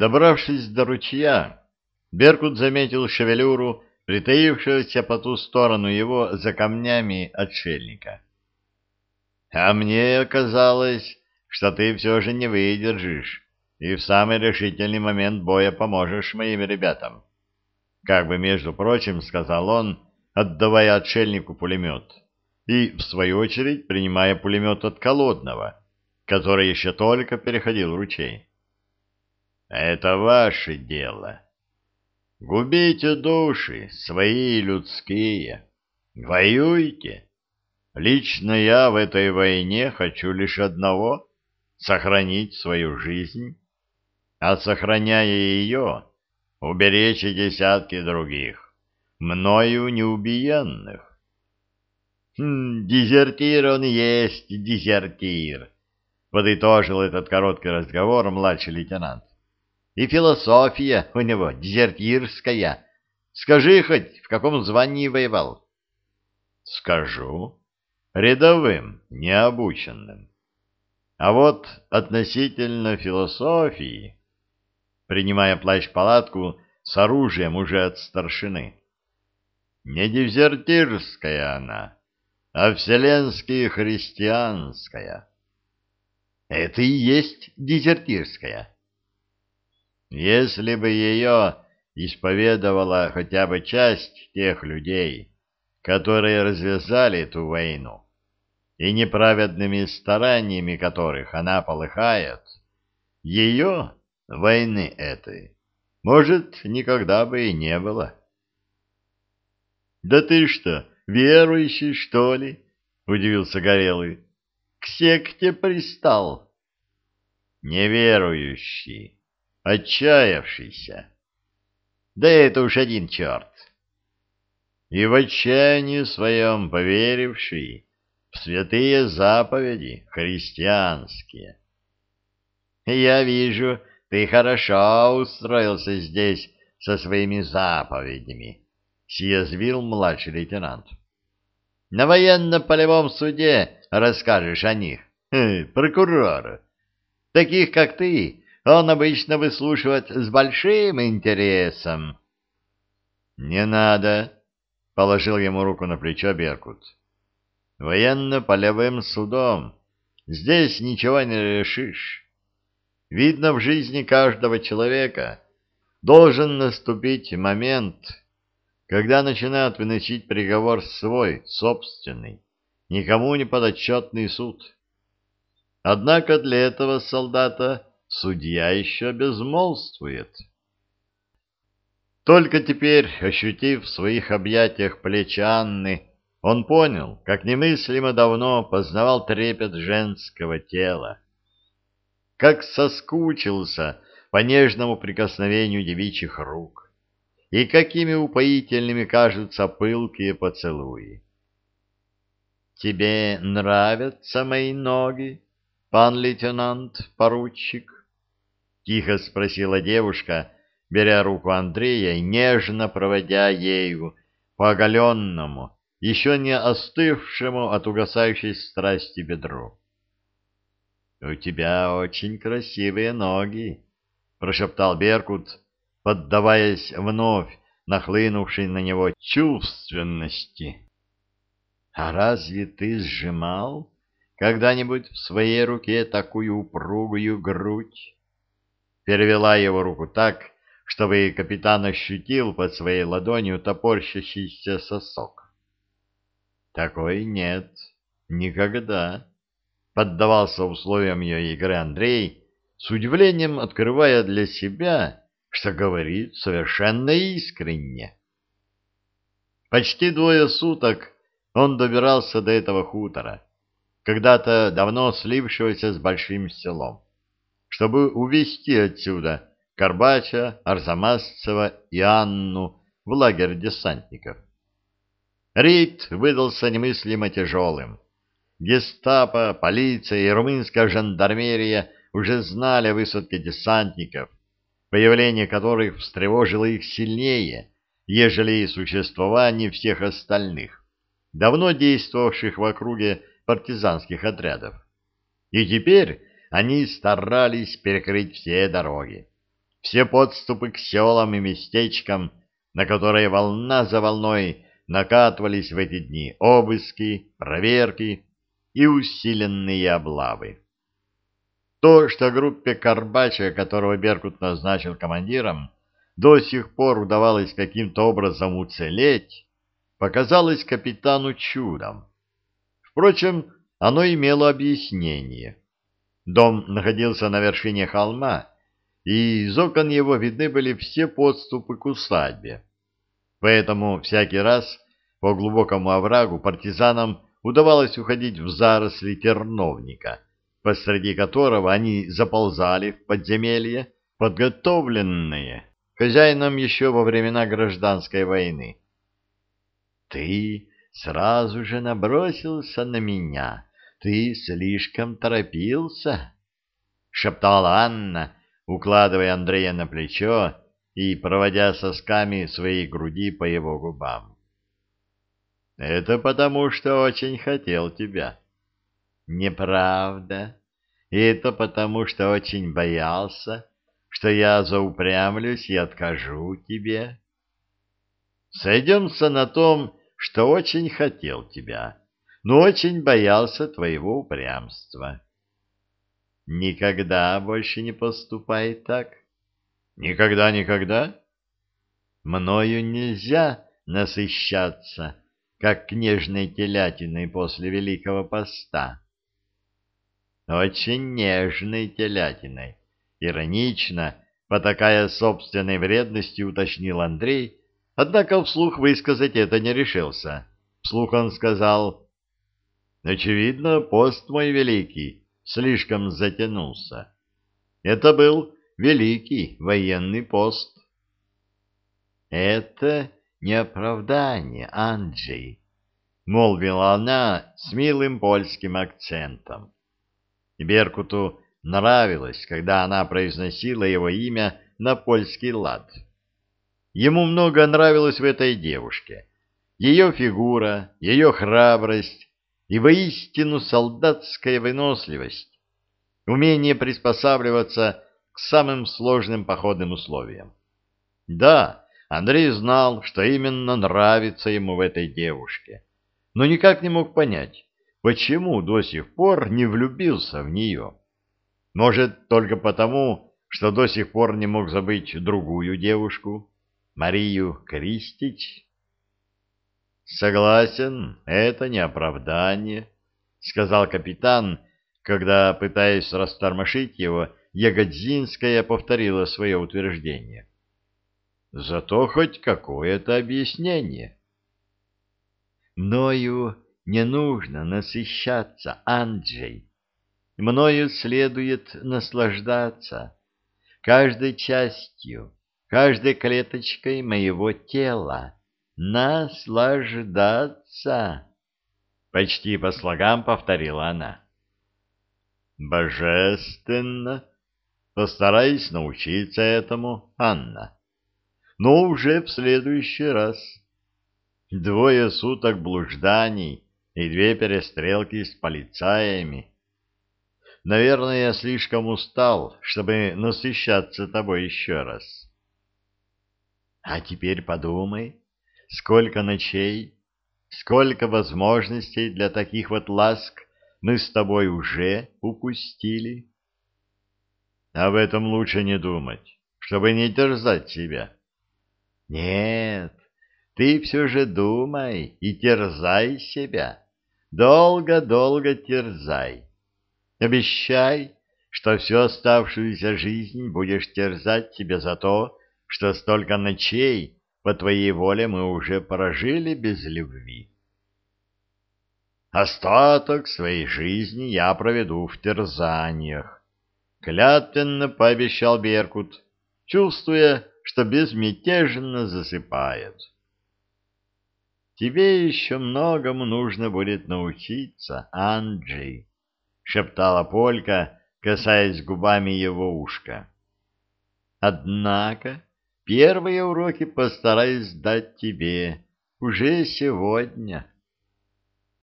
Добравшись до ручья, Беркут заметил шевелюру, притаившегося по ту сторону его за камнями отшельника. — А мне казалось, что ты все же не выдержишь и в самый решительный момент боя поможешь моим ребятам. Как бы, между прочим, сказал он, отдавая отшельнику пулемет, и, в свою очередь, принимая пулемет от Колодного, который еще только переходил ручей. Это ваше дело. Губите души, свои людские. Воюйте. Лично я в этой войне хочу лишь одного — сохранить свою жизнь, а сохраняя ее, уберечь десятки других, мною неубиенных. Хм, дезертир он есть, дезертир, — подытожил этот короткий разговор младший лейтенант. И философия у него дезертирская. Скажи хоть, в каком звании воевал? Скажу. Рядовым, необученным. А вот относительно философии, принимая плащ-палатку с оружием уже от старшины, не дезертирская она, а вселенски христианская. Это и есть дезертирская. Если бы ее исповедовала хотя бы часть тех людей, которые развязали эту войну, и неправедными стараниями которых она полыхает, ее, войны этой, может, никогда бы и не было. — Да ты что, верующий, что ли? — удивился Горелый. — К секте пристал. — Неверующий отчаявшийся. Да это уж один черт. И в отчаянии своем поверивший в святые заповеди христианские. Я вижу, ты хорошо устроился здесь со своими заповедями, — съязвил младший лейтенант. На военно-полевом суде расскажешь о них, прокурор. Таких, как ты, он обычно выслушивает с большим интересом. — Не надо, — положил ему руку на плечо Беркут. — Военно-полевым судом здесь ничего не решишь. Видно, в жизни каждого человека должен наступить момент, когда начинают выносить приговор свой, собственный, никому не подотчетный суд. Однако для этого солдата судья еще безмолвствует. Только теперь, ощутив в своих объятиях плечи Анны, он понял, как немыслимо давно познавал трепет женского тела. Как соскучился по нежному прикосновению девичьих рук, и какими упоительными кажутся пылкие поцелуи. «Тебе нравятся мои ноги, пан лейтенант-поручик?» — тихо спросила девушка, беря руку Андрея и нежно проводя ею по оголенному, еще не остывшему от угасающей страсти бедру. — У тебя очень красивые ноги, — прошептал Беркут, поддаваясь вновь нахлынувшей на него чувственности. — А разве ты сжимал когда-нибудь в своей руке такую упругую грудь? Перевела его руку так, чтобы капитан ощутил под своей ладонью топорщащийся сосок. «Такой нет, никогда», — поддавался условиям ее игры Андрей, с удивлением открывая для себя, что говорит совершенно искренне. Почти двое суток он добирался до этого хутора, когда-то давно слившегося с большим селом чтобы увезти отсюда Карбача, Арзамасцева и Анну в лагерь десантников. Рейд выдался немыслимо тяжелым. Гестапо, полиция и румынская жандармерия уже знали о высадке десантников, появление которых встревожило их сильнее, ежели и существование всех остальных, давно действовавших в округе партизанских отрядов. И теперь они старались перекрыть все дороги, все подступы к селам и местечкам, на которые волна за волной накатывались в эти дни обыски, проверки и усиленные облавы. То, что группе Карбача, которого Беркут назначил командиром, до сих пор удавалось каким-то образом уцелеть, показалось капитану чудом. Впрочем, оно имело объяснение. Дом находился на вершине холма, и из окон его видны были все подступы к усадьбе. Поэтому всякий раз по глубокому оврагу партизанам удавалось уходить в заросли терновника, посреди которого они заползали в подземелье, подготовленные хозяином еще во времена гражданской войны. «Ты сразу же набросился на меня, ты слишком торопился», — шептала Анна, укладывая Андрея на плечо и проводя сосками своей груди по его губам. «Это потому, что очень хотел тебя». «Неправда. Это потому, что очень боялся, что я заупрямлюсь и откажу тебе. Сойдемся на том, что очень хотел тебя, но очень боялся твоего упрямства. Никогда больше не поступай так. Никогда, никогда. Мною нельзя насыщаться, как книжной телятиной после Великого Поста. Очень нежной телятиной Иронично, потакая собственной вредностью, уточнил Андрей, однако вслух высказать это не решился. Вслух он сказал, «Очевидно, пост мой великий слишком затянулся. Это был великий военный пост». «Это не оправдание, Анджей», — молвила она с милым польским акцентом. Беркуту нравилось, когда она произносила его имя на польский лад. Ему много нравилось в этой девушке. Ее фигура, ее храбрость и воистину солдатская выносливость, умение приспосабливаться к самым сложным походным условиям. Да, Андрей знал, что именно нравится ему в этой девушке, но никак не мог понять, почему до сих пор не влюбился в нее. Может, только потому, что до сих пор не мог забыть другую девушку, Марию Кристич? Согласен, это не оправдание, сказал капитан, когда, пытаясь растормошить его, Ягодзинская повторила свое утверждение. Зато хоть какое-то объяснение. Мною не нужно насыщаться, Анджей, мною следует наслаждаться каждой частью, каждой клеточкой моего тела. Наслаждаться! Почти по слогам повторила она. Божественно! Постараюсь научиться этому, Анна. Но уже в следующий раз. Двое суток блужданий и две перестрелки с полицаями Наверное, я слишком устал, чтобы насыщаться тобой еще раз. А теперь подумай, сколько ночей, сколько возможностей для таких вот ласк мы с тобой уже упустили. Об этом лучше не думать, чтобы не терзать себя. Нет, ты все же думай и терзай себя. Долго-долго терзай. Обещай, что всю оставшуюся жизнь будешь терзать себя за то, что столько ночей по твоей воле мы уже прожили без любви. Остаток своей жизни я проведу в терзаниях, — клятвенно пообещал Беркут, чувствуя, что безмятежно засыпает. Тебе еще многому нужно будет научиться, Анджей шептала Полька, касаясь губами его ушка. Однако первые уроки постараюсь дать тебе уже сегодня.